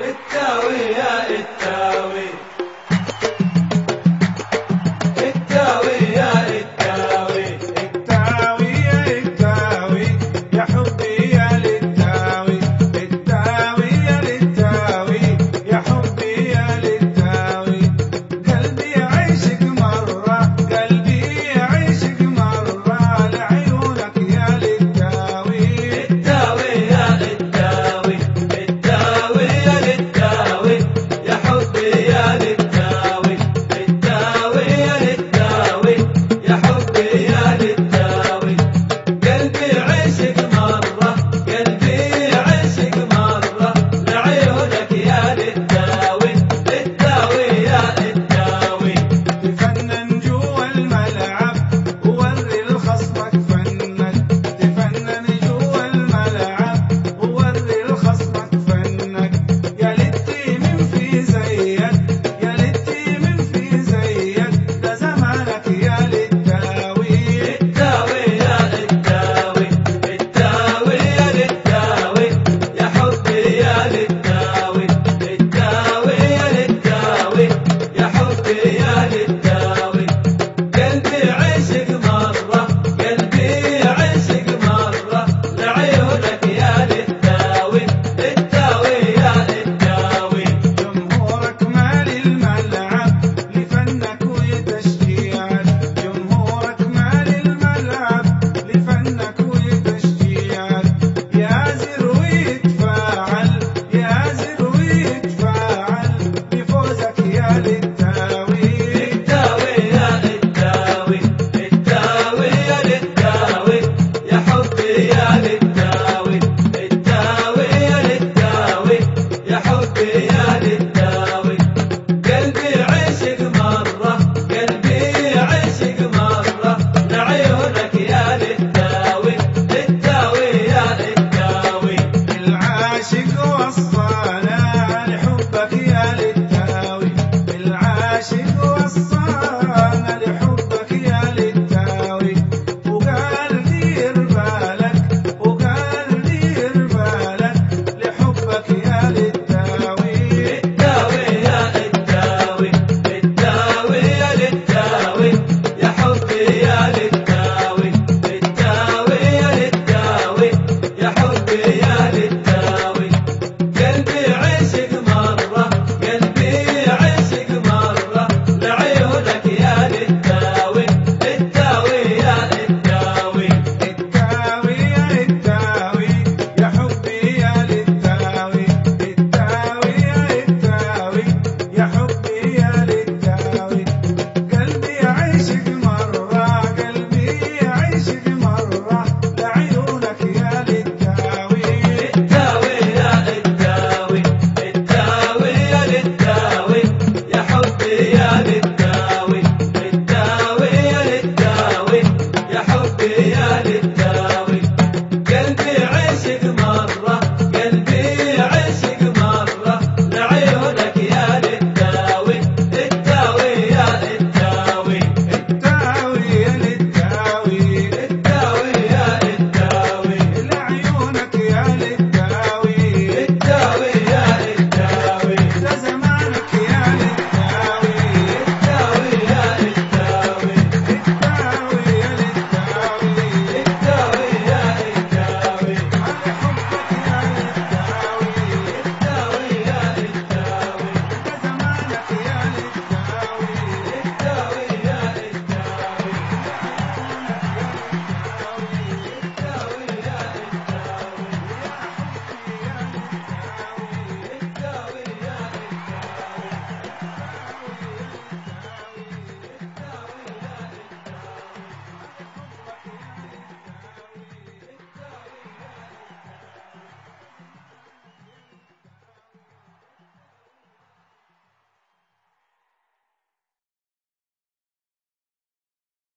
التاوي يا التاوي ليالي